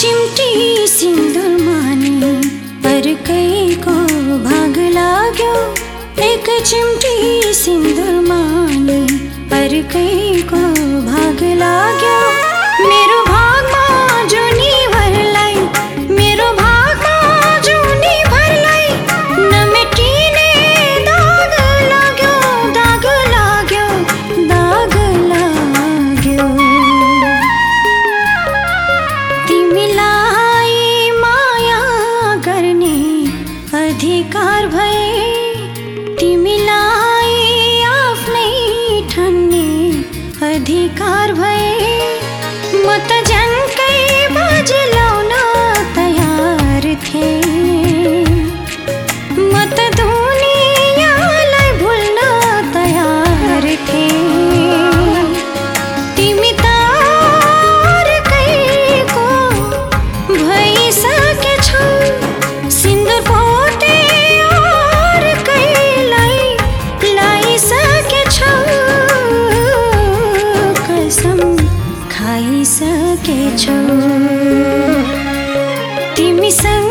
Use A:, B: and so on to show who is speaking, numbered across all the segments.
A: चिम्टी सिन्दुर मानी अर्कैको भाग लाग्यो। एक चिम्टी सिन्दुर मानी अर्कैको भाग लाग्यो। मेरो कारवा तिमीसँगै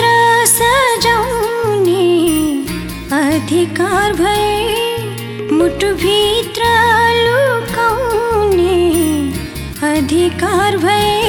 A: अधिकार भए त्रालू लुकाउने अधिकार भए